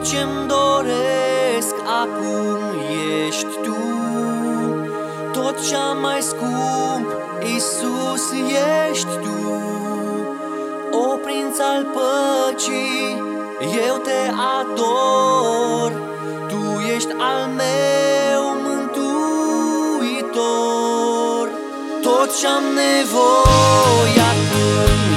tot ce-mi doresc acum ești Tu. Tot ce-am mai scump, Isus ești Tu. O prinț al păcii, eu te ador. Tu ești al meu mântuitor. Tot ce-am nevoie acum